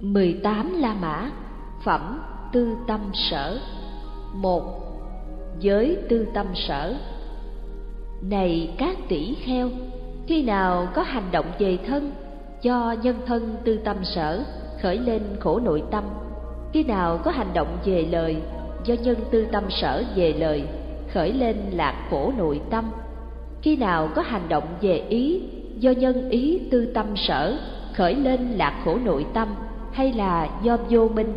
18 La Mã Phẩm Tư Tâm Sở. Một Giới Tư Tâm Sở. Này các tỷ kheo, khi nào có hành động về thân, do nhân thân tư tâm sở, khởi lên khổ nội tâm, khi nào có hành động về lời, do nhân tư tâm sở về lời, khởi lên lạc khổ nội tâm, khi nào có hành động về ý, do nhân ý tư tâm sở, khởi lên lạc khổ nội tâm, hay là do vô minh,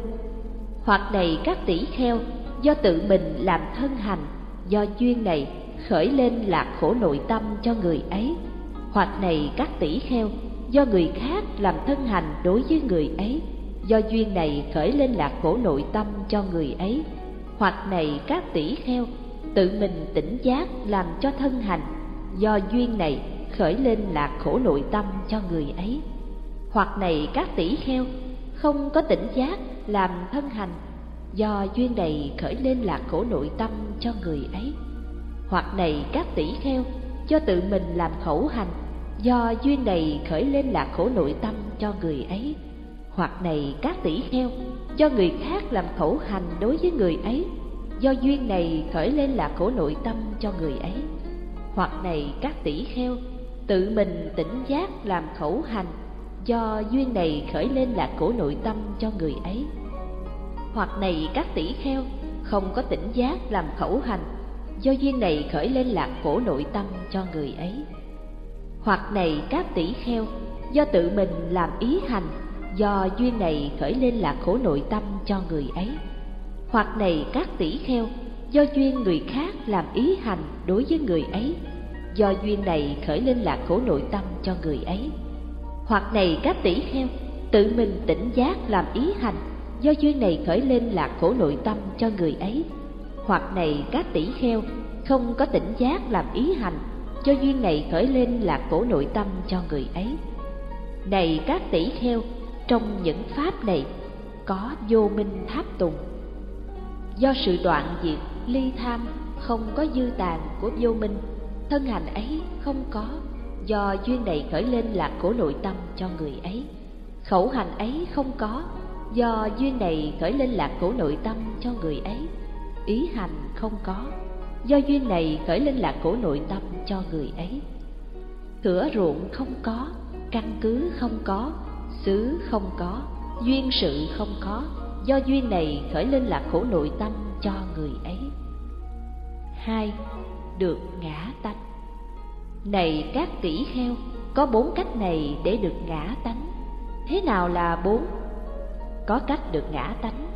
hoặc này các tỷ kheo, do tự mình làm thân hành, do duyên này khởi lên lạc khổ nội tâm cho người ấy, hoặc này các tỷ kheo, do người khác làm thân hành đối với người ấy, do duyên này khởi lên lạc khổ nội tâm cho người ấy, hoặc này các tỷ kheo, tự mình tỉnh giác làm cho thân hành, do duyên này khởi lên lạc khổ nội tâm cho người ấy, hoặc này các tỷ kheo không có tỉnh giác làm thân hành, do duyên này khởi lên lạc khổ nội tâm cho người ấy. Hoặc này các tỷ kheo do tự mình làm khẩu hành, do duyên này khởi lên lạc khổ nội tâm cho người ấy. Hoặc này các tỷ kheo, do người khác làm khẩu hành đối với người ấy, do duyên này khởi lên lạc khổ nội tâm cho người ấy. Hoặc này các tỷ kheo, tự mình tỉnh giác làm khẩu hành do duyên này khởi lên lạc khổ nội tâm cho người ấy. Hoặc này các tỷ kheo, không có tỉnh giác làm khẩu hành, do duyên này khởi lên lạc khổ nội tâm cho người ấy. Hoặc này các tỷ kheo, do tự mình làm ý hành, do duyên này khởi lên lạc khổ nội tâm cho người ấy. Hoặc này các tỷ kheo, do duyên người khác làm ý hành đối với người ấy, do duyên này khởi lên lạc khổ nội tâm cho người ấy hoặc này các tỷ kheo, tự mình tỉnh giác làm ý hành, do duyên này khởi lên lạc khổ nội tâm cho người ấy. Hoặc này các tỷ kheo, không có tỉnh giác làm ý hành, do duyên này khởi lên lạc khổ nội tâm cho người ấy. Này các tỷ kheo, trong những pháp này có vô minh tháp tùng. Do sự đoạn diệt, ly tham, không có dư tàn của vô minh, thân hành ấy không có do duyên này khởi lên lạc khổ nội tâm cho người ấy. Khẩu hành ấy không có, do duyên này khởi lên lạc khổ nội tâm cho người ấy. Ý hành không có, do duyên này khởi lên lạc khổ nội tâm cho người ấy. Thửa ruộng không có, căn cứ không có, xứ không có, duyên sự không có, do duyên này khởi lên lạc khổ nội tâm cho người ấy. Hai, được ngã tánh này các tỷ kheo, có bốn cách này để được ngã tánh. Thế nào là bốn? Có cách được ngã tánh.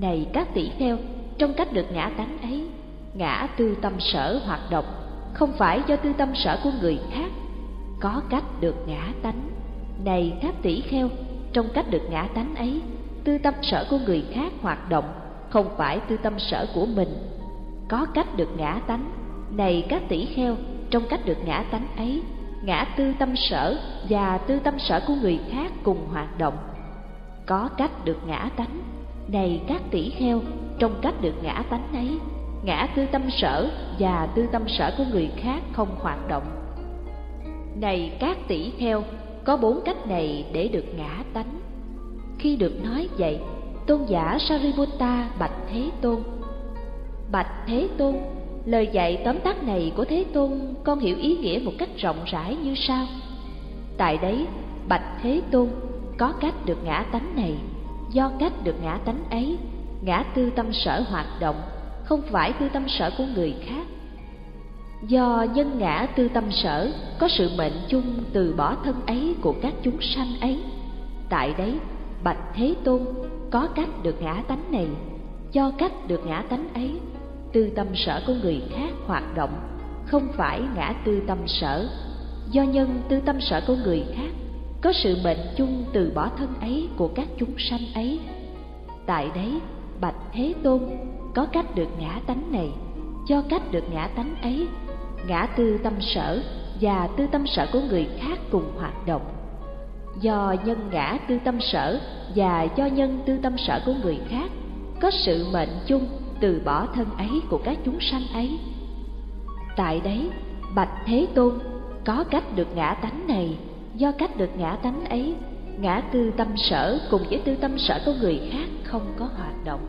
Này các tỷ kheo, trong cách được ngã tánh ấy, ngã tư tâm sở hoạt động, không phải do tư tâm sở của người khác. Có cách được ngã tánh. Này các tỷ kheo, trong cách được ngã tánh ấy, tư tâm sở của người khác hoạt động, không phải tư tâm sở của mình. Có cách được ngã tánh. Này các tỷ kheo trong cách được ngã tánh ấy, ngã tư tâm sở và tư tâm sở của người khác cùng hoạt động. Có cách được ngã tánh, này các tỷ kheo, trong cách được ngã tánh ấy, ngã tư tâm sở và tư tâm sở của người khác không hoạt động. Này các tỷ kheo, có bốn cách này để được ngã tánh. Khi được nói vậy, tôn giả sariputta bạch thế tôn. Bạch thế tôn lời dạy tóm tắt này của thế tôn, con hiểu ý nghĩa một cách rộng rãi như sau. Tại đấy, bạch thế tôn có cách được ngã tánh này. Do cách được ngã tánh ấy, ngã tư tâm sở hoạt động, không phải tư tâm sở của người khác. Do nhân ngã tư tâm sở, có sự mệnh chung từ bỏ thân ấy của các chúng sanh ấy. Tại đấy, bạch thế tôn có cách được ngã tánh này. Do cách được ngã tánh ấy tư tâm sở của người khác hoạt động, không phải ngã tư tâm sở. Do nhân tư tâm sở của người khác, có sự mệnh chung từ bỏ thân ấy của các chúng sanh ấy. Tại đấy, bạch thế tôn có cách được ngã tánh này. Cho cách được ngã tánh ấy, ngã tư tâm sở và tư tâm sở của người khác cùng hoạt động. Do nhân ngã tư tâm sở và do nhân tư tâm sở của người khác, có sự mệnh chung từ bỏ thân ấy của các chúng sanh ấy tại đấy bạch thế tôn có cách được ngã tánh này do cách được ngã tánh ấy ngã tư tâm sở cùng với tư tâm sở của người khác không có hoạt động.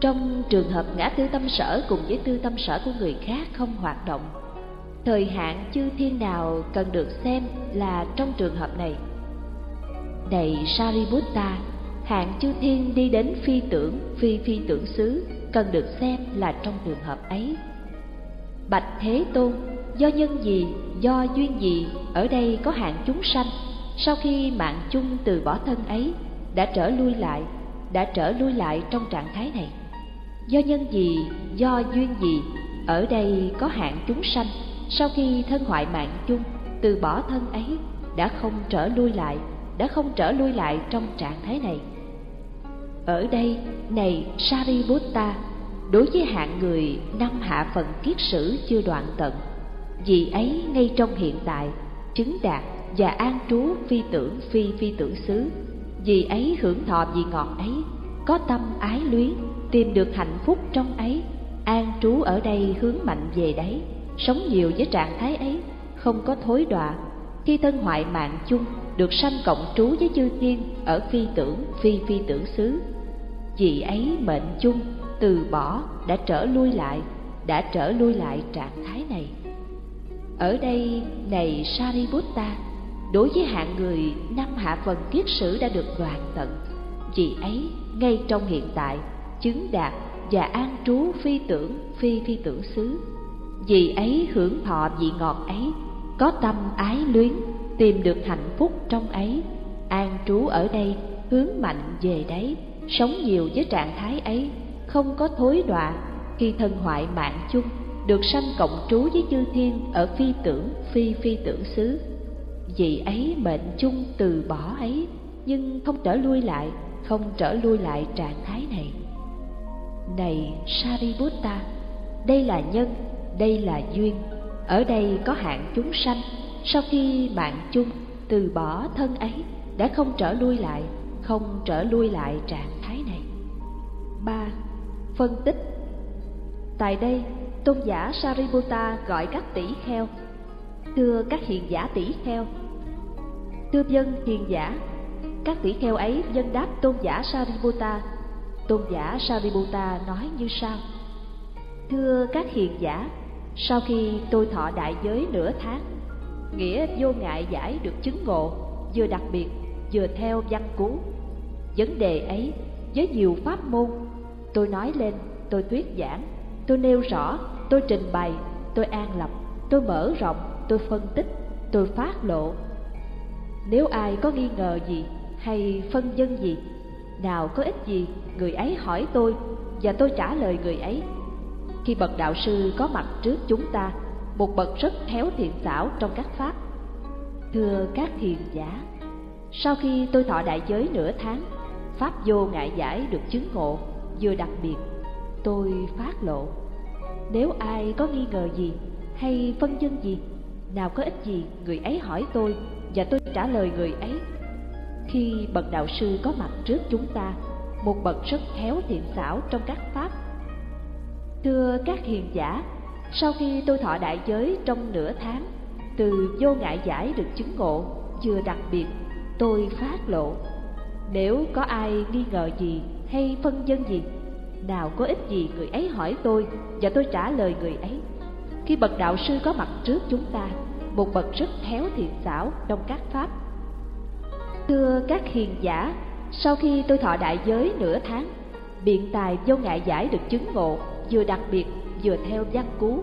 Trong trường hợp ngã tư tâm sở cùng với tư tâm sở của người khác không hoạt động, thời hạn chư thiên nào cần được xem là trong trường hợp này. Này Sariputta, hạng chư thiên đi đến phi tưởng, phi phi tưởng xứ cần được xem là trong trường hợp ấy. Bạch Thế Tôn, do nhân gì, do duyên gì, ở đây có hạng chúng sanh, sau khi mạng chung từ bỏ thân ấy, đã trở lui lại, đã trở lui lại trong trạng thái này. Do nhân gì, do duyên gì, ở đây có hạng chúng sanh, sau khi thân hoại mạng chung, từ bỏ thân ấy, đã không trở lui lại, đã không trở lui lại trong trạng thái này. Ở đây, này Sariputta, đối với hạng người năm hạ phần kiết sử chưa đoạn tận, vì ấy ngay trong hiện tại, chứng đạt và an trú phi tưởng phi phi tưởng xứ, vì ấy hưởng thọ vị ngọt ấy, có tâm ái luyến, tìm được hạnh phúc trong ấy, an trú ở đây hướng mạnh về đấy, sống nhiều với trạng thái ấy, không có thối đọa. Khi thân hoại mạng chung, được sanh cộng trú với chư thiên ở phi tưởng phi phi tưởng xứ. Vì ấy mệnh chung từ bỏ đã trở lui lại, đã trở lui lại trạng thái này. Ở đây, này Sariputta, đối với hạng người năm hạ phần kiết sử đã được đoạn tận, vì ấy ngay trong hiện tại chứng đạt và an trú phi tưởng phi phi tưởng xứ. Vì ấy hưởng thọ vị ngọt ấy, có tâm ái luyến, tìm được hạnh phúc trong ấy, an trú ở đây, hướng mạnh về đấy, sống nhiều với trạng thái ấy không có thối đọa khi thân hoại mạng chung được sanh cộng trú với chư thiên ở phi tưởng phi phi tưởng xứ. Vì ấy mệnh chung từ bỏ ấy nhưng không trở lui lại không trở lui lại trạng thái này. Này sariputta đây là nhân đây là duyên. Ở đây có hạng chúng sanh sau khi bạn chung từ bỏ thân ấy đã không trở lui lại không trở lui lại trạng thái này. Ba Phân tích. Tại đây, tôn giả Sariputta gọi các tỷ kheo. Thưa các hiền giả tỷ kheo. Thưa dân hiền giả Các tỷ kheo ấy dân đáp tôn giả Sariputta. Tôn giả Sariputta nói như sau. Thưa các hiền giả Sau khi tôi thọ đại giới nửa tháng Nghĩa vô ngại giải được chứng ngộ Vừa đặc biệt vừa theo văn cú Vấn đề ấy với nhiều pháp môn Tôi nói lên, tôi thuyết giảng, tôi nêu rõ, tôi trình bày, tôi an lập, tôi mở rộng, tôi phân tích, tôi phát lộ. Nếu ai có nghi ngờ gì hay phân dân gì, nào có ích gì, người ấy hỏi tôi và tôi trả lời người ấy. Khi bậc đạo sư có mặt trước chúng ta, một bậc rất khéo thiện xảo trong các pháp. Thưa các thiền giả, sau khi tôi thọ đại giới nửa tháng, pháp vô ngại giải được chứng ngộ vừa đặc biệt tôi phát lộ. Nếu ai có nghi ngờ gì hay phân dân gì nào có ích gì người ấy hỏi tôi và tôi trả lời người ấy. Khi bậc đạo sư có mặt trước chúng ta một bậc rất khéo thiện xảo trong các pháp. Thưa các hiền giả sau khi tôi thọ đại giới trong nửa tháng, từ vô ngại giải được chứng ngộ, vừa đặc biệt, tôi phát lộ. Nếu có ai nghi ngờ gì hay phân dân gì, nào có ích gì người ấy hỏi tôi và tôi trả lời người ấy. Khi bậc đạo sư có mặt trước chúng ta, một bậc rất khéo thiện xảo trong các pháp. Thưa các hiền giả, sau khi tôi thọ đại giới nửa tháng, biện tài vô ngại giải được chứng ngộ vừa đặc biệt vừa theo văn cú.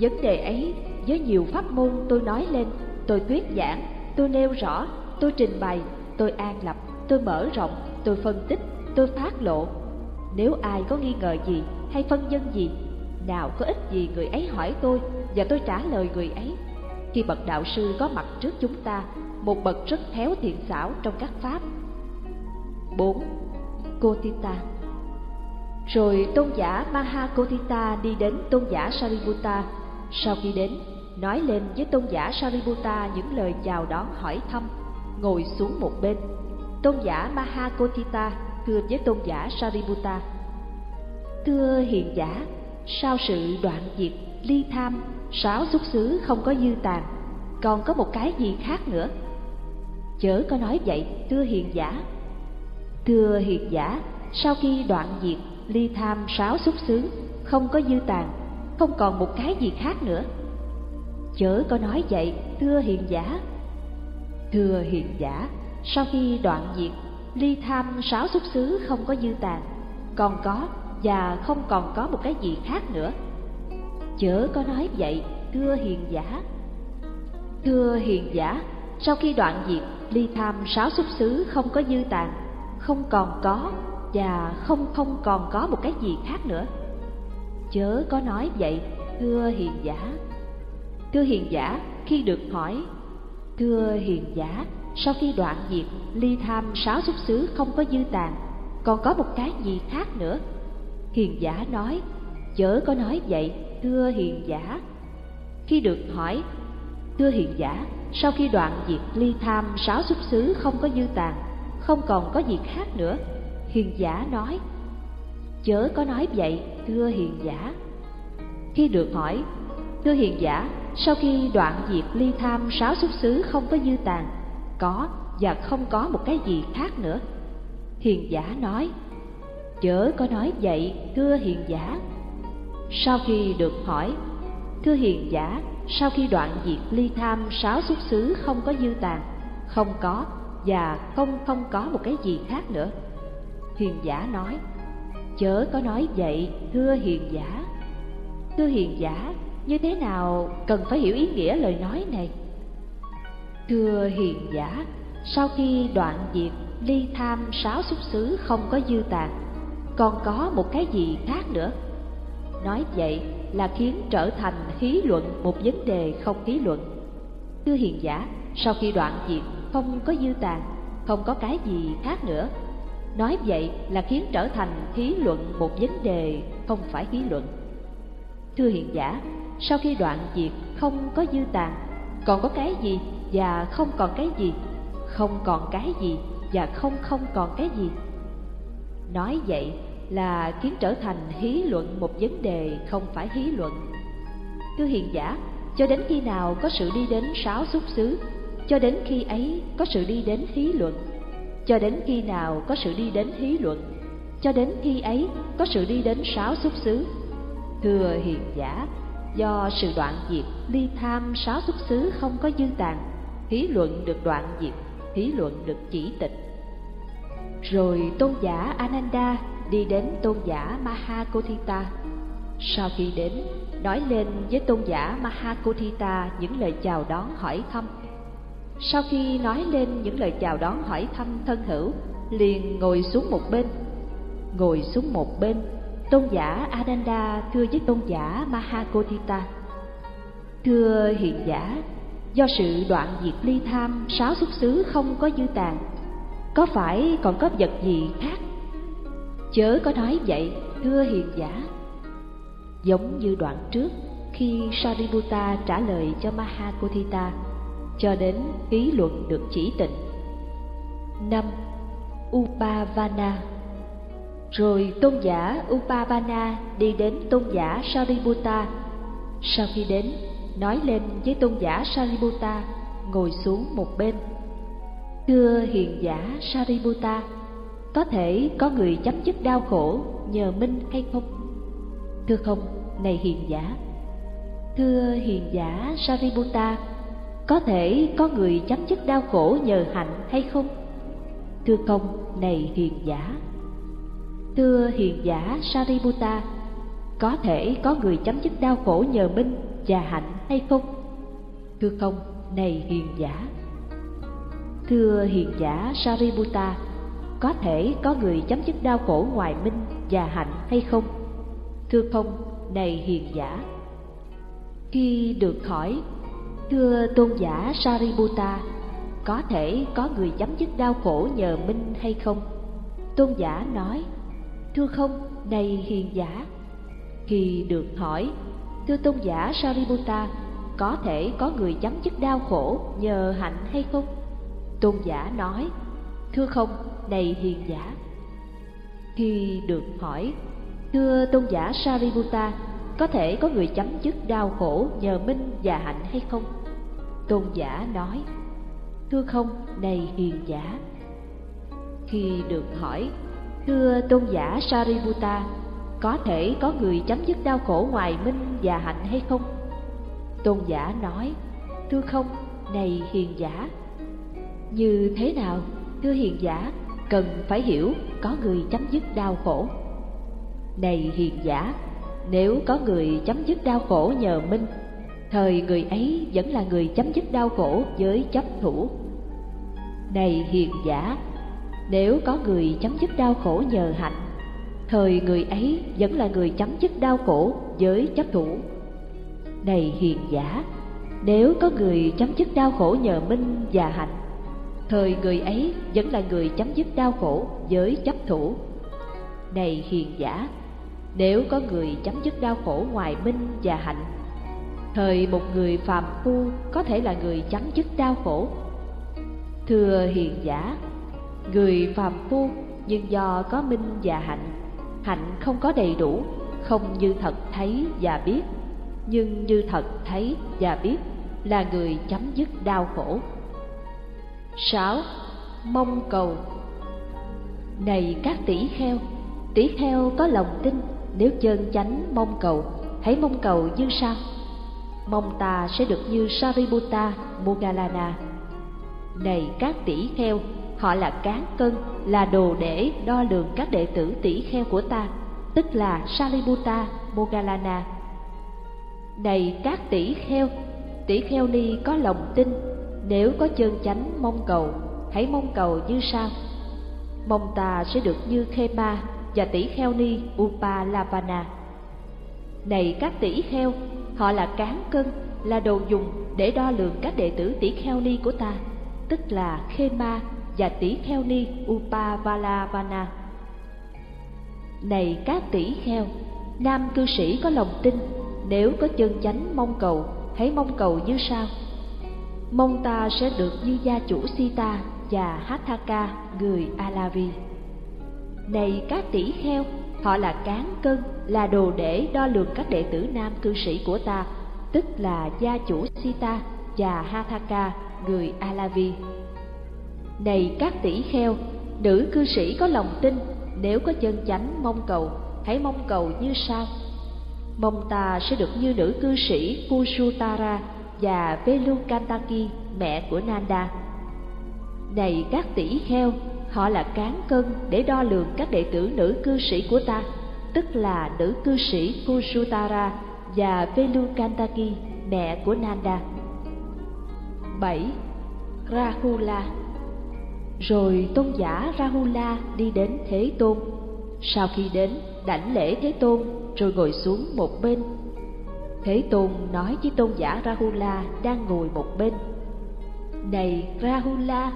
Vấn đề ấy, với nhiều pháp môn tôi nói lên, tôi thuyết giảng, tôi nêu rõ, tôi trình bày, tôi an lập, tôi mở rộng, tôi phân tích, tôi phát lộ. Nếu ai có nghi ngờ gì hay phân dân gì, nào có ích gì người ấy hỏi tôi và tôi trả lời người ấy. Khi bậc đạo sư có mặt trước chúng ta, một bậc rất khéo thiện xảo trong các pháp. 4. Kotita rồi tôn giả Mahakotita đi đến tôn giả Sariputta. Sau khi đến, nói lên với tôn giả Sariputta những lời chào đón hỏi thăm Ngồi xuống một bên. Tôn giả Mahakotita thưa với tôn giả Sariputta Thưa hiền giả, sau sự đoạn diệt, ly tham, sáu xuất xứ không có dư tàn, còn có một cái gì khác nữa? chớ có nói vậy thưa hiền giả. Thưa hiền giả sau khi đoạn diệt ly tham sáu xúc xứ không có dư tàn, không còn một cái gì khác nữa. Chớ có nói vậy, thưa hiền giả. Thưa hiền giả, sau khi đoạn diệt, ly tham sáu xúc xứ không có dư tàn, còn có và không còn có một cái gì khác nữa. Chớ có nói vậy, thưa hiền giả. Thưa hiền giả, sau khi đoạn diệt, ly tham sáu xúc xứ không có dư tàn, không còn có và không không còn có một cái gì khác nữa. Chớ có nói vậy, thưa hiền giả. Thưa hiền giả, khi được hỏi, thưa hiền giả, sau khi đoạn diệt, ly tham sáu xúc xứ không có dư tàn, còn có một cái gì khác nữa? Hiền giả nói, chớ có nói vậy, thưa hiền giả. Khi được hỏi, thưa hiền giả, sau khi đoạn diệt, ly tham sáu xúc xứ không có dư tàn, không còn có gì khác nữa hiền giả nói. Chớ có nói vậy, thưa hiền giả. Khi được hỏi, thưa hiền giả, sau khi đoạn diệt ly tham sáu xúc xứ không có dư tàn, có và không có một cái gì khác nữa. Hiền giả nói, chớ có nói vậy, thưa hiền giả. Sau khi được hỏi, thưa hiền giả, sau khi đoạn diệt ly tham sáu xúc xứ không có dư tàn, không có và không không có một cái gì khác nữa hiền giả nói, chớ có nói vậy, thưa hiền giả. Thưa hiền giả, như thế nào cần phải hiểu ý nghĩa lời nói này? Thưa hiền giả, sau khi đoạn diệt ly tham sáu xúc xứ không có dư tàn, còn có một cái gì khác nữa? Nói vậy là khiến trở thành khí luận một vấn đề không khí luận. Thưa hiền giả, sau khi đoạn diệt không có dư tàn, không có cái gì khác nữa nói vậy là khiến trở thành khí luận một vấn đề, không phải khí luận. Thưa hiện giả, sau khi đoạn diệt không có dư tàn, còn có cái gì và không còn cái gì? Không còn cái gì và không không còn cái gì. Nói vậy là khiến trở thành hí luận một vấn đề, không phải hí luận. Thưa hiền giả, cho đến khi nào có sự đi đến sáu xúc xứ, cho đến khi ấy có sự đi đến hí luận? Cho đến khi nào có sự đi đến hí luận, cho đến khi ấy có sự đi đến sáu xúc xứ. Thưa hiền giả, do sự đoạn diệt ly tham sáu xúc xứ không có dư tàn hí luận được đoạn diệt hí luận được chỉ tịch. Rồi tôn giả ananda đi đến tôn giả mahakothita sau khi đến, nói lên với tôn giả mahakothita những lời chào đón hỏi thăm sau khi nói lên những lời chào đón hỏi thăm thân hữu, liền ngồi xuống một bên. Ngồi xuống một bên, tôn giả adanda thưa với tôn giả mahakotita. Thưa hiện giả, do sự đoạn diệt ly tham sáu xúc xứ không có dư tàn, có phải còn có vật gì khác? Chớ có nói vậy, thưa hiền giả. Giống như đoạn trước, khi sariputta trả lời cho mahakotita cho đến ý luận được chỉ tịnh. năm Upavana Rồi tôn giả Upavana đi đến tôn giả Sariputta. Sau khi đến, nói lên với tôn giả Sariputta, ngồi xuống một bên. Thưa hiền giả Sariputta, có thể có người chấm dứt đau khổ nhờ minh hay không? Thưa không, này hiền giả. Thưa hiền giả Sariputta, có thể có người chấm dứt đau khổ nhờ hạnh hay không? Thưa công, này hiền giả. Thưa hiền giả sariputta, có thể có người chấm dứt đau khổ nhờ minh, và hạnh hay không? Thưa không này hiền giả. Thưa hiền giả sariputta, có thể có người chấm dứt đau khổ ngoài minh và hạnh hay không? Thưa không này hiền giả. Khi được hỏi Thưa tôn giả Sariputta, có thể có người chấm dứt đau khổ nhờ minh hay không? Tôn giả nói, thưa không, này hiền giả. Khi được hỏi, thưa tôn giả Sariputta, có thể có người chấm dứt đau khổ nhờ hạnh hay không? Tôn giả nói, thưa không, này hiền giả. Khi được hỏi, thưa tôn giả Sariputta, có thể có người chấm dứt đau khổ nhờ minh và hạnh hay không? Tôn giả nói, thưa không, này hiền giả. Khi được hỏi, thưa tôn giả sariputta, có thể có người chấm dứt đau khổ ngoài minh và hạnh hay không? Tôn giả nói, thưa không, này hiền giả. Như thế nào, thưa hiền giả, cần phải hiểu có người chấm dứt đau khổ? Này hiền giả nếu có người chấm dứt đau khổ nhờ minh, thời người ấy vẫn là người chấm dứt đau khổ với chấp thủ. Này hiền giả, nếu có người chấm dứt đau khổ nhờ hạnh, thời người ấy vẫn là người chấm dứt đau khổ với chấp thủ. Này hiền giả, nếu có người chấm dứt đau khổ nhờ minh và hạnh, thời người ấy vẫn là người chấm dứt đau khổ với chấp thủ. Này hiền giả nếu có người chấm dứt đau khổ ngoài minh và hạnh thời một người phàm phu có thể là người chấm dứt đau khổ thưa hiền giả người phàm phu nhưng do có minh và hạnh hạnh không có đầy đủ không như thật thấy và biết nhưng như thật thấy và biết là người chấm dứt đau khổ 6. Mong cầu Này các tỷ kheo, tỷ kheo có lòng tin, nếu chân chánh mong cầu, hãy mong cầu như sau. Mong ta sẽ được như Sariputta mogalana Này các tỷ kheo, họ là cán cân, là đồ để đo lường các đệ tử tỷ kheo của ta, tức là Sariputta mogalana Này các tỷ kheo, tỷ kheo ni có lòng tin nếu có chân chánh mong cầu, hãy mong cầu như sau. Mong ta sẽ được như Khema và tỷ kheo ni Upalavana. Này các tỷ kheo, họ là cán cân, là đồ dùng để đo lường các đệ tử tỷ kheo ni của ta, tức là Khema và tỷ kheo ni Upavalavana. Này các tỷ kheo, nam cư sĩ có lòng tin, nếu có chân chánh mong cầu, hãy mong cầu như sau mong ta sẽ được như gia chủ Sita và Hathaka người Alavi. Này các tỷ kheo, họ là cán cân, là đồ để đo lường các đệ tử nam cư sĩ của ta, tức là gia chủ Sita và Hathaka người Alavi. Này các tỷ kheo, nữ cư sĩ có lòng tin, nếu có chân chánh mong cầu, hãy mong cầu như sau. Mong ta sẽ được như nữ cư sĩ Pusutara và Velukantaki, mẹ của Nanda. Này các tỷ kheo, họ là cán cân để đo lường các đệ tử nữ cư sĩ của ta, tức là nữ cư sĩ Kusutara và Velukantaki, mẹ của Nanda. 7. Rahula Rồi tôn giả Rahula đi đến Thế Tôn. Sau khi đến, đảnh lễ Thế Tôn, rồi ngồi xuống một bên Thế Tôn nói với tôn giả Rahula đang ngồi một bên. Này Rahula,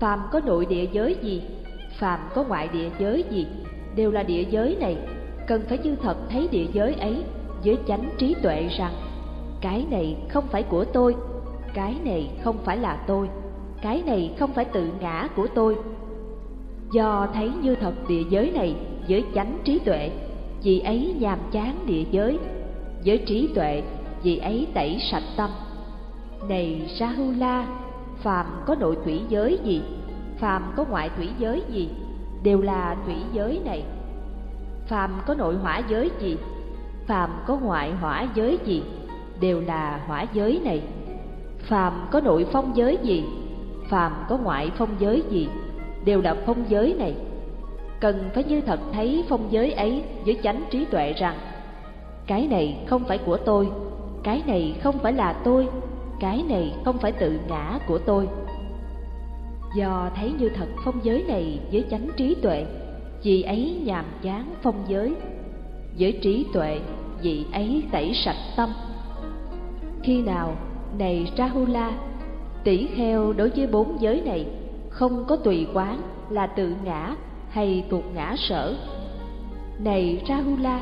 phàm có nội địa giới gì, phàm có ngoại địa giới gì, đều là địa giới này, cần phải như thật thấy địa giới ấy với chánh trí tuệ rằng cái này không phải của tôi, cái này không phải là tôi, cái này không phải tự ngã của tôi. Do thấy như thật địa giới này với chánh trí tuệ, vì ấy nhàm chán địa giới. Với trí tuệ vì ấy tẩy sạch tâm. Này Rahula phàm có nội thủy giới gì? Phàm có ngoại thủy giới gì? Đều là thủy giới này. Phàm có nội hỏa giới gì? Phàm có ngoại hỏa giới gì? Đều là hỏa giới này. Phàm có nội phong giới gì? Phàm có ngoại phong giới gì? Đều là phong giới này. Cần phải như thật thấy phong giới ấy với chánh trí tuệ rằng, cái này không phải của tôi, cái này không phải là tôi cái này không phải tự ngã của tôi. Do thấy như thật phong giới này với chánh trí tuệ, vì ấy nhàm chán phong giới. Với trí tuệ, vì ấy tẩy sạch tâm. Khi nào, này rahula, tỷ kheo đối với bốn giới này, không có tùy quán là tự ngã hay thuộc ngã sở. Này rahula,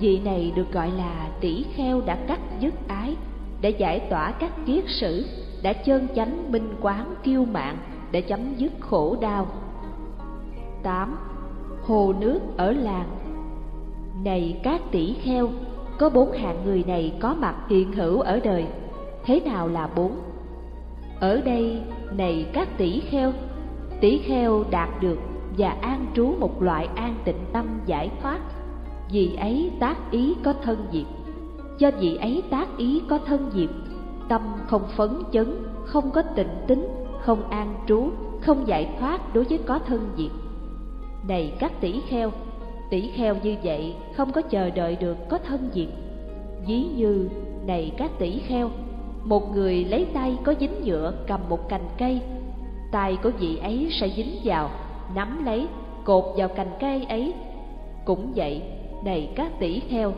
vị này được gọi là tỷ kheo đã cắt dứt ái để giải tỏa các kiết sử đã chơn chánh minh quán kiêu mạng để chấm dứt khổ đau 8. Hồ nước ở làng Này các tỷ kheo, có bốn hạng người này có mặt hiện hữu ở đời. Thế nào là bốn? Ở đây, này các tỷ kheo tỷ kheo đạt được và an trú một loại an tịnh tâm giải thoát vì ấy tác ý có thân diệt do vị ấy tác ý có thân diệt. Tâm không phấn chấn, không có tịnh tính, không an trú, không giải thoát đối với có thân diệt. Này các tỷ kheo tỷ kheo như vậy không có chờ đợi được có thân diệt. Ví như, này các tỷ kheo, một người lấy tay có dính nhựa cầm một cành cây, tay của vị ấy sẽ dính vào, nắm lấy, cột vào cành cây ấy. Cũng vậy, này các tỷ kheo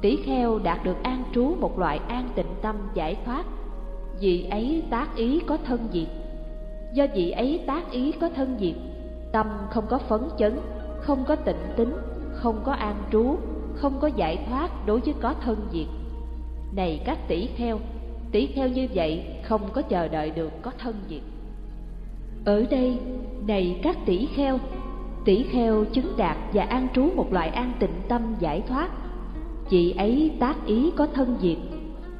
tỷ kheo đạt được an trú một loại an tịnh tâm giải thoát. Vị ấy tác ý có thân diệt. Do vị ấy tác ý có thân diệt, tâm không có phấn chấn, không có tịnh tính, không có an trú, không có giải thoát đối với có thân diệt. Này các tỷ kheo tỷ kheo như vậy không có chờ đợi được có thân diệt. Ở đây, này các tỷ kheo tỷ kheo chứng đạt và an trú một loại an tịnh tâm giải thoát vị ấy tác ý có thân diệt.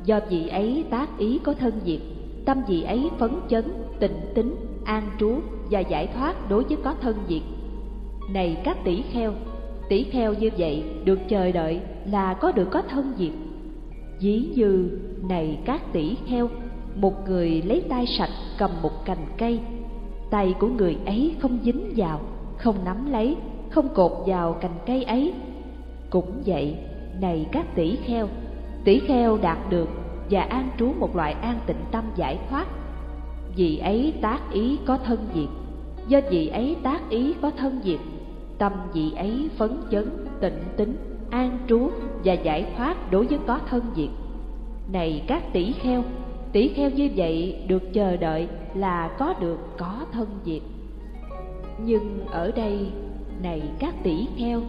Do vị ấy tác ý có thân diệt, tâm vị ấy phấn chấn, tịnh tính, an trú và giải thoát đối với có thân diệt. Này các tỷ kheo tỷ kheo như vậy được chờ đợi là có được có thân diệt. Ví như, này các tỷ kheo, một người lấy tay sạch cầm một cành cây, tay của người ấy không dính vào, không nắm lấy, không cột vào cành cây ấy. Cũng vậy này các tỷ kheo. Tỷ kheo đạt được và an trú một loại an tịnh tâm giải thoát. Vì ấy tác ý có thân diệt. Do vì ấy tác ý có thân diệt, tâm vị ấy phấn chấn, tịnh tính, an trú và giải thoát đối với có thân diệt. Này các tỷ kheo tỷ kheo như vậy được chờ đợi là có được có thân diệt. Nhưng ở đây, này các tỷ kheo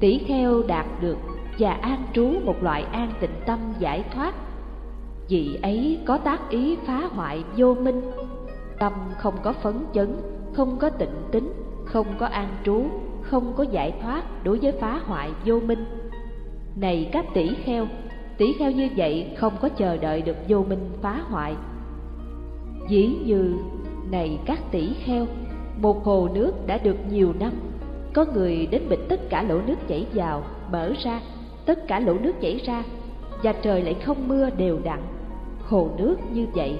tỷ kheo đạt được và an trú một loại an tịnh tâm giải thoát. Vị ấy có tác ý phá hoại vô minh. Tâm không có phấn chấn, không có tịnh tính, không có an trú, không có giải thoát đối với phá hoại vô minh. Này các tỷ kheo tỷ kheo như vậy không có chờ đợi được vô minh phá hoại. Dĩ như, này các tỷ kheo, một hồ nước đã được nhiều năm, có người đến bịt tất cả lỗ nước chảy vào, mở ra tất cả lỗ nước chảy ra, và trời lại không mưa đều đặn. Hồ nước như vậy,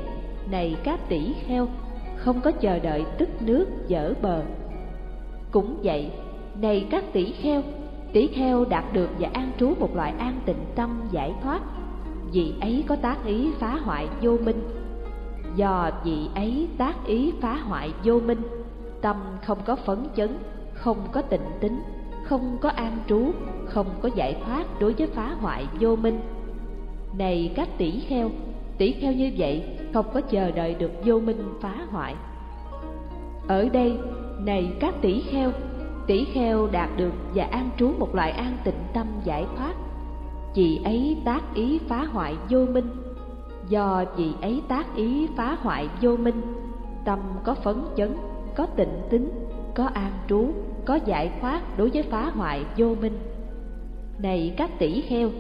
này các tỷ kheo không có chờ đợi tức nước dở bờ. Cũng vậy, này các tỷ kheo tỷ kheo đạt được và an trú một loại an tịnh tâm giải thoát. Vì ấy có tác ý phá hoại vô minh. Do vị ấy tác ý phá hoại vô minh, tâm không có phấn chấn, không có tịnh tính không có an trú, không có giải thoát đối với phá hoại vô minh. Này các tỷ kheo tỷ kheo như vậy không có chờ đợi được vô minh phá hoại. Ở đây, này các tỷ kheo tỷ kheo đạt được và an trú một loại an tịnh tâm giải thoát. Chị ấy tác ý phá hoại vô minh. Do chị ấy tác ý phá hoại vô minh, tâm có phấn chấn, có tịnh tính, có an trú có giải thoát đối với phá hoại vô minh. Này các tỷ kheo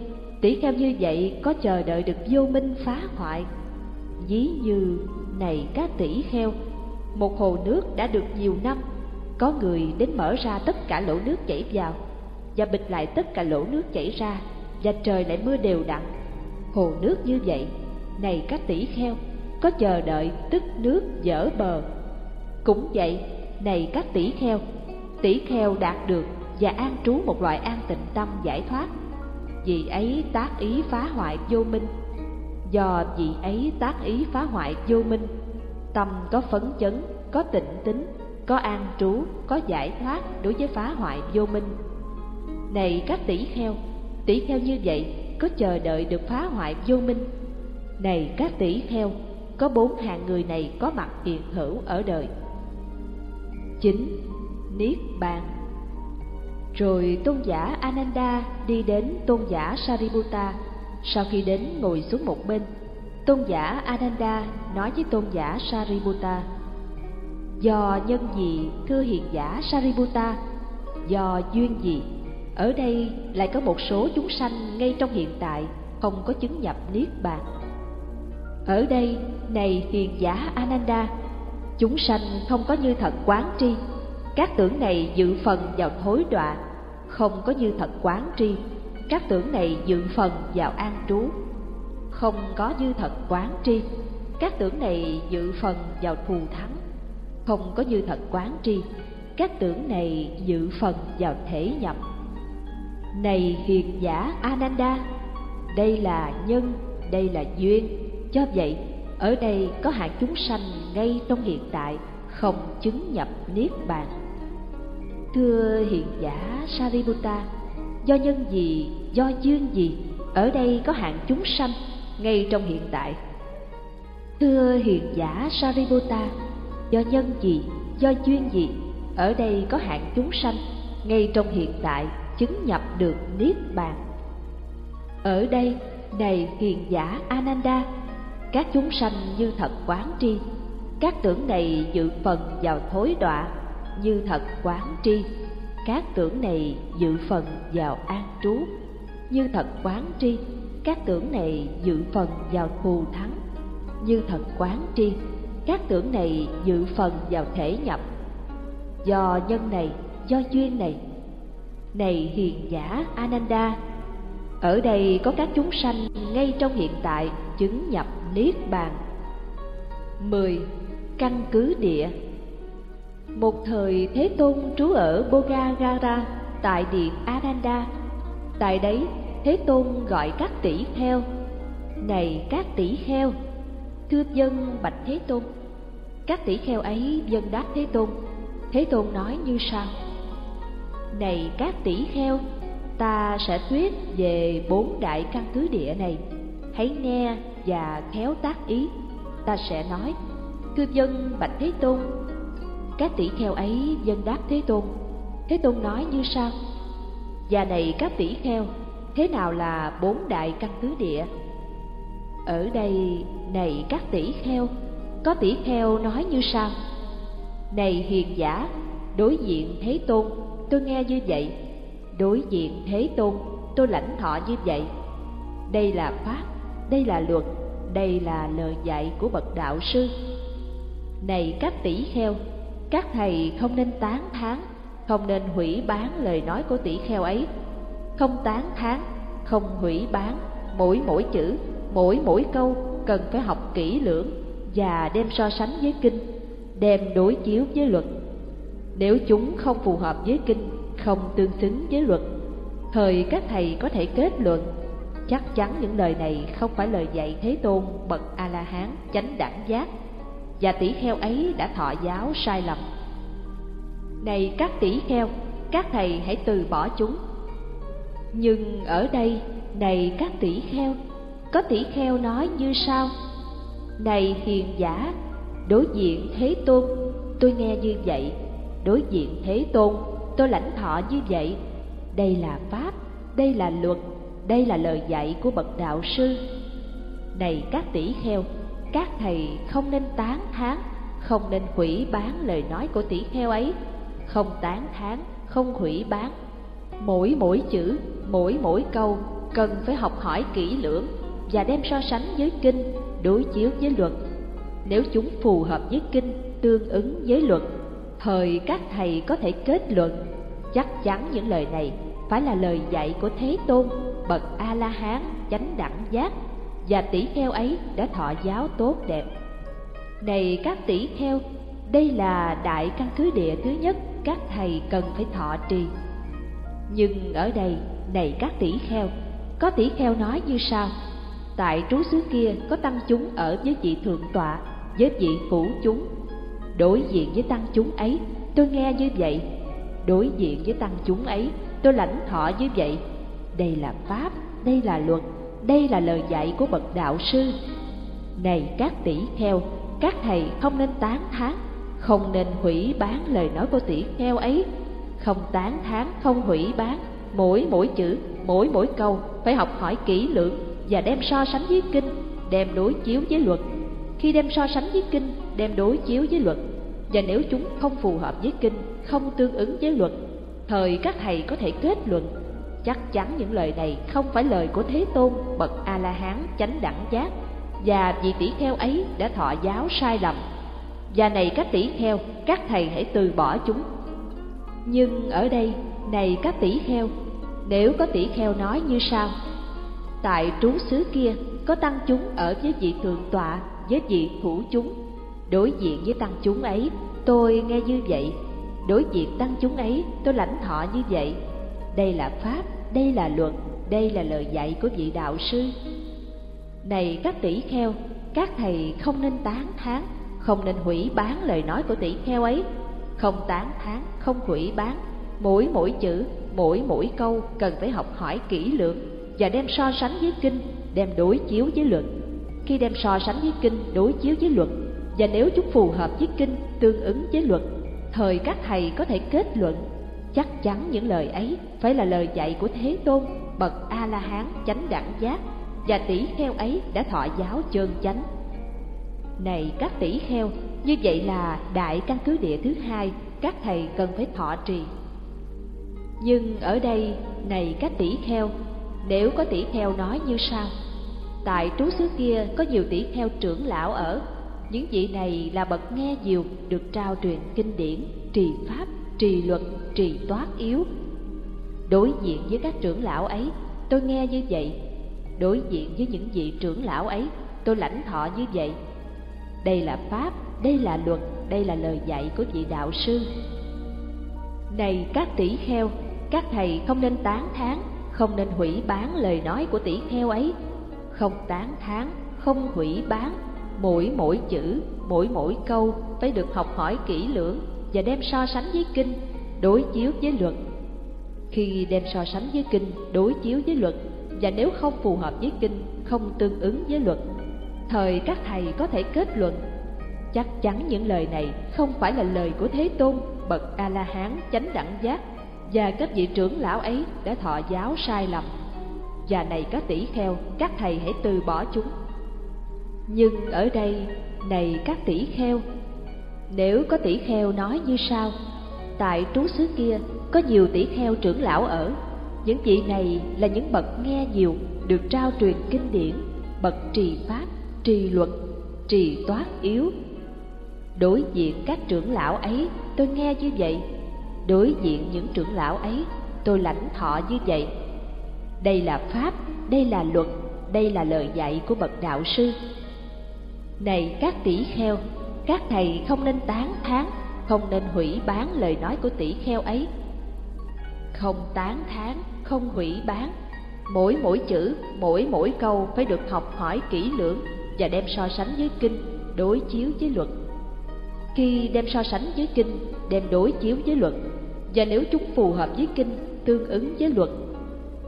tỷ kheo như vậy có chờ đợi được vô minh phá hoại? Dí như, này các tỷ kheo, một hồ nước đã được nhiều năm, có người đến mở ra tất cả lỗ nước chảy vào và bịt lại tất cả lỗ nước chảy ra và trời lại mưa đều đặn. Hồ nước như vậy, này các tỷ kheo, có chờ đợi tức nước dở bờ? Cũng vậy, này các tỷ kheo tỷ kheo đạt được và an trú một loại an tịnh tâm giải thoát. Vì ấy tác ý phá hoại vô minh. Do vì ấy tác ý phá hoại vô minh, tâm có phấn chấn, có tịnh tính, có an trú, có giải thoát đối với phá hoại vô minh. Này các tỷ kheo tỷ kheo như vậy có chờ đợi được phá hoại vô minh? Này các tỷ kheo, có bốn hạng người này có mặt hiện hữu ở đời. Chín niết bàn. Rồi tôn giả ananda đi đến tôn giả sariputta. Sau khi đến ngồi xuống một bên, tôn giả ananda nói với tôn giả sariputta, do nhân gì thưa hiền giả sariputta? Do duyên gì? Ở đây lại có một số chúng sanh ngay trong hiện tại không có chứng nhập niết bàn. Ở đây này hiền giả ananda, chúng sanh không có như thật quán tri các tưởng này dự phần vào thối đọa, không có như thật quán tri. Các tưởng này dự phần vào an trú, không có như thật quán tri. Các tưởng này dự phần vào thù thắng, không có như thật quán tri. Các tưởng này dự phần vào thể nhập này hiền giả ananda, đây là nhân, đây là duyên. Cho vậy, ở đây có hạng chúng sanh ngay trong hiện tại, không chứng nhập niết bàn thưa hiền giả sariputta, do nhân gì, do duyên gì, ở đây có hạng chúng sanh ngay trong hiện tại? Thưa hiền giả sariputta, do nhân gì, do duyên gì, ở đây có hạng chúng sanh ngay trong hiện tại chứng nhập được niết bàn? Ở đây, này hiền giả ananda, các chúng sanh như thật quán tri, các tưởng này dự phần vào thối đọa như thật quán tri. Các tưởng này dự phần vào an trú. Như thật quán tri, các tưởng này dự phần vào thù thắng. Như thật quán tri, các tưởng này dự phần vào thể nhập. Do nhân này, do duyên này. Này hiền giả ananda, ở đây có các chúng sanh ngay trong hiện tại chứng nhập niết bàn. 10. Căn cứ địa. Một thời Thế Tôn trú ở Bogagara tại điện Ananda. Tại đấy, Thế Tôn gọi các tỷ kheo. Này các tỷ kheo, thưa dân bạch Thế Tôn. Các tỷ kheo ấy dân đáp Thế Tôn. Thế Tôn nói như sau: Này các tỷ kheo, ta sẽ thuyết về bốn đại căn cứ địa này. Hãy nghe và khéo tác ý ta sẽ nói thưa dân bạch thế tôn các tỷ kheo ấy dân đáp thế tôn. Thế tôn nói như sau, già này các tỷ kheo, thế nào là bốn đại căn cứ địa? Ở đây, này các tỷ kheo, có tỷ kheo nói như sau, này hiền giả, đối diện thế tôn, tôi nghe như vậy. Đối diện thế tôn, tôi lãnh thọ như vậy. Đây là pháp, đây là luật, đây là lời dạy của bậc đạo sư. Này các tỷ kheo các thầy không nên tán thán, không nên hủy bán lời nói của tỷ kheo ấy. Không tán thán, không hủy bán, mỗi mỗi chữ, mỗi mỗi câu cần phải học kỹ lưỡng và đem so sánh với kinh, đem đối chiếu với luật. Nếu chúng không phù hợp với kinh, không tương xứng với luật, thời các thầy có thể kết luận, chắc chắn những lời này không phải lời dạy thế tôn bậc a la hán chánh đẳng giác và tỷ kheo ấy đã thọ giáo sai lầm. Này các tỷ kheo, các thầy hãy từ bỏ chúng. Nhưng ở đây, này các tỷ kheo, có tỷ kheo nói như sau. Này hiền giả, đối diện thế tôn, tôi nghe như vậy. Đối diện thế tôn, tôi lãnh thọ như vậy. Đây là pháp, đây là luật, đây là lời dạy của bậc đạo sư. Này các tỷ kheo các thầy không nên tán thán, không nên hủy bán lời nói của tỷ kheo ấy. Không tán thán, không hủy bán. Mỗi mỗi chữ, mỗi mỗi câu cần phải học hỏi kỹ lưỡng và đem so sánh với kinh, đối chiếu với luật. Nếu chúng phù hợp với kinh, tương ứng với luật, thời các thầy có thể kết luận. Chắc chắn những lời này phải là lời dạy của thế tôn, bậc a la hán chánh đẳng giác và tỷ kheo ấy đã thọ giáo tốt đẹp. Này các tỷ kheo, đây là đại căn cứ địa thứ nhất các thầy cần phải thọ trì. Nhưng ở đây, này các tỷ kheo, có tỷ kheo nói như sau. Tại trú xứ kia có tăng chúng ở với vị thượng tọa, với vị phủ chúng. Đối diện với tăng chúng ấy, tôi nghe như vậy. Đối diện với tăng chúng ấy, tôi lãnh thọ như vậy. Đây là pháp, đây là luật đây là lời dạy của bậc đạo sư. Này các tỷ kheo, các thầy không nên tán thán, không nên hủy bán lời nói của tỷ kheo ấy. Không tán thán, không hủy bán, mỗi mỗi chữ, mỗi mỗi câu phải học hỏi kỹ lưỡng và đem so sánh với kinh, đem đối chiếu với luật. Khi đem so sánh với kinh, đem đối chiếu với luật. Và nếu chúng không phù hợp với kinh, không tương ứng với luật, thời các thầy có thể kết luận chắc chắn những lời này không phải lời của thế tôn, bậc a la hán chánh đẳng giác. Và vị tỷ kheo ấy đã thọ giáo sai lầm. Và này các tỷ kheo, các thầy hãy từ bỏ chúng. Nhưng ở đây, này các tỷ kheo, nếu có tỷ kheo nói như sau. Tại trú xứ kia, có tăng chúng ở với vị thượng tọa, với vị thủ chúng. Đối diện với tăng chúng ấy, tôi nghe như vậy. Đối diện tăng chúng ấy, tôi lãnh thọ như vậy đây là pháp, đây là luật, đây là lời dạy của vị đạo sư. Này các tỷ kheo, các thầy không nên tán thán, không nên hủy bán lời nói của tỷ kheo ấy. Không tán thán, không hủy bán. Mỗi mỗi chữ, mỗi mỗi câu cần phải học hỏi kỹ lưỡng và đem so sánh với kinh, đem đối chiếu với luật. Khi đem so sánh với kinh, đối chiếu với luật và nếu chúng phù hợp với kinh, tương ứng với luật, thời các thầy có thể kết luận chắc chắn những lời ấy phải là lời dạy của thế tôn, bậc a la hán chánh đẳng giác, và tỷ kheo ấy đã thọ giáo chân chánh. Này các tỷ kheo, như vậy là đại căn cứ địa thứ hai các thầy cần phải thọ trì. Nhưng ở đây, này các tỷ kheo, nếu có tỷ kheo nói như sau, tại trú xứ kia có nhiều tỷ kheo trưởng lão ở, những vị này là bậc nghe diều được trao truyền kinh điển, trì pháp trì luật, trì toát yếu. Đối diện với các trưởng lão ấy, tôi nghe như vậy. Đối diện với những vị trưởng lão ấy, tôi lãnh thọ như vậy. Đây là pháp, đây là luật, đây là lời dạy của vị đạo sư. Này các tỷ kheo, các thầy không nên tán thán, không nên hủy bán lời nói của tỷ kheo ấy. Không tán thán, không hủy bán. Mỗi mỗi chữ, mỗi mỗi câu phải được học hỏi kỹ lưỡng và đem so sánh với kinh đối chiếu với luật. Khi đem so sánh với kinh đối chiếu với luật, và nếu không phù hợp với kinh, không tương ứng với luật, thời các thầy có thể kết luận, chắc chắn những lời này không phải là lời của thế tôn, bậc a la hán chánh đẳng giác, và các vị trưởng lão ấy đã thọ giáo sai lầm. Và này các tỷ kheo, các thầy hãy từ bỏ chúng. Nhưng ở đây, này các tỷ kheo nếu có tỷ kheo nói như sau, tại trú xứ kia, có nhiều tỷ kheo trưởng lão ở. Những vị này là những bậc nghe nhiều, được trao truyền kinh điển, bậc trì pháp, trì luật, trì toát yếu. Đối diện các trưởng lão ấy, tôi nghe như vậy. Đối diện những trưởng lão ấy, tôi lãnh thọ như vậy. Đây là pháp, đây là luật, đây là lời dạy của bậc đạo sư. Này các tỷ kheo các thầy không nên tán thán, không nên hủy bán lời nói của tỷ kheo ấy. Không tán thán, không hủy bán. Mỗi mỗi chữ, mỗi mỗi câu phải được học hỏi kỹ lưỡng và đem so sánh với kinh, đối chiếu với luật. Khi đem so sánh với kinh, đem đối chiếu với luật. Và nếu chúng phù hợp với kinh, tương ứng với luật,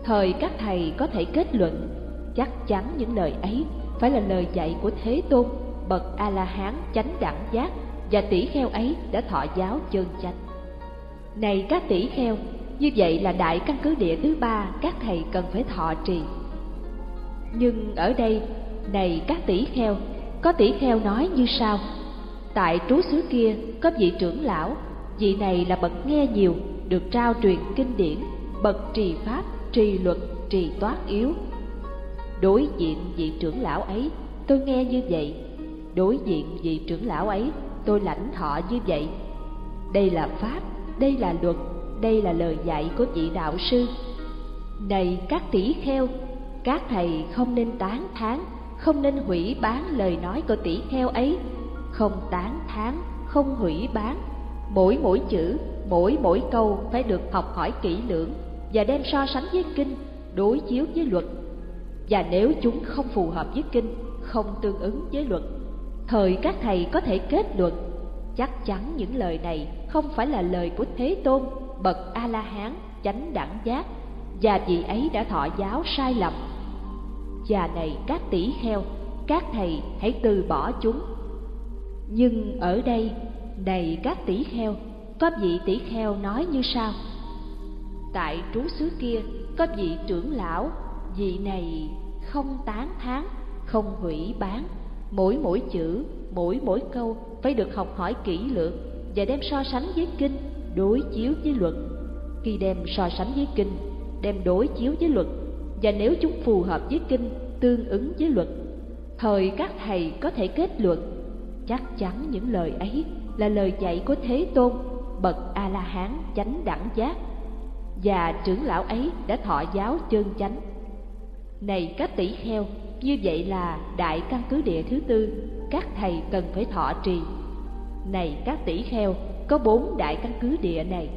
thời các thầy có thể kết luận, chắc chắn những lời ấy phải là lời dạy của thế tôn bậc a la hán chánh đẳng giác và tỷ kheo ấy đã thọ giáo chân chánh. Này các tỷ kheo, như vậy là đại căn cứ địa thứ ba các thầy cần phải thọ trì. Nhưng ở đây, này các tỷ kheo, có tỷ kheo nói như sau. Tại trú xứ kia có vị trưởng lão, vị này là bậc nghe nhiều, được trao truyền kinh điển, bậc trì pháp, trì luật, trì toát yếu. Đối diện vị trưởng lão ấy, tôi nghe như vậy đối diện vị trưởng lão ấy, tôi lãnh thọ như vậy. Đây là pháp, đây là luật, đây là lời dạy của vị đạo sư. Này các tỷ kheo, các thầy không nên tán thán, không nên hủy bán lời nói của tỷ kheo ấy. Không tán thán, không hủy bán. Mỗi mỗi chữ, mỗi mỗi câu phải được học hỏi kỹ lưỡng và đem so sánh với kinh, đối chiếu với luật. Và nếu chúng không phù hợp với kinh, không tương ứng với luật thời các thầy có thể kết luận, chắc chắn những lời này không phải là lời của thế tôn, bậc a la hán chánh đẳng giác. Và vị ấy đã thọ giáo sai lầm. Và này các tỷ kheo, các thầy hãy từ bỏ chúng. Nhưng ở đây này các tỷ kheo, có vị tỷ kheo nói như sau. Tại trú xứ kia, có vị trưởng lão, vị này không tán thán, không hủy bán mỗi mỗi chữ mỗi mỗi câu phải được học hỏi kỹ lưỡng và đem so sánh với kinh đối chiếu với luật khi đem so sánh với kinh đem đối chiếu với luật và nếu chúng phù hợp với kinh tương ứng với luật thời các thầy có thể kết luận chắc chắn những lời ấy là lời dạy của Thế Tôn, bậc A-la-hán chánh đẳng giác, và trưởng lão ấy đã thọ giáo chân chánh. Này các tỷ kheo, như vậy là đại căn cứ địa thứ tư, các thầy cần phải thọ trì. Này các tỷ kheo, có bốn đại căn cứ địa này